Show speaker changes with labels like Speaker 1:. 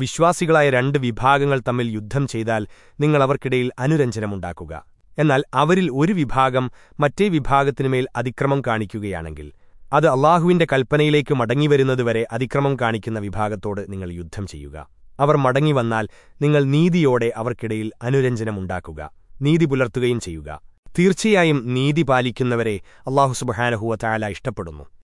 Speaker 1: വിശ്വാസികളായ രണ്ട് വിഭാഗങ്ങൾ തമ്മിൽ യുദ്ധം ചെയ്താൽ നിങ്ങൾ അവർക്കിടയിൽ അനുരഞ്ജനമുണ്ടാക്കുക. എന്നാൽ അവരിൽ ഒരു വിഭാഗം മറ്റേ വിഭാഗത്തിനുമേൽ അതിക്രമം കാണിക്കുകയാണെങ്കിൽ അത് അള്ളാഹുവിന്റെ കൽപ്പനയിലേക്ക് മടങ്ങിവരുന്നതുവരെ അതിക്രമം കാണിക്കുന്ന വിഭാഗത്തോട് നിങ്ങൾ യുദ്ധം ചെയ്യുക. അവർ മടങ്ങിവന്നാൽ നിങ്ങൾ നീതിയോടെ അവർക്കിടയിൽ അനുരഞ്ജനമുണ്ടാക്കുക നീതി പുലർത്തുകയും ചെയ്യുക. തീർച്ചയായും നീതി പാലിക്കുന്നവരെ അള്ളാഹു സുബഹാനഹുവ തായാല ഇഷ്ടപ്പെടുന്നു.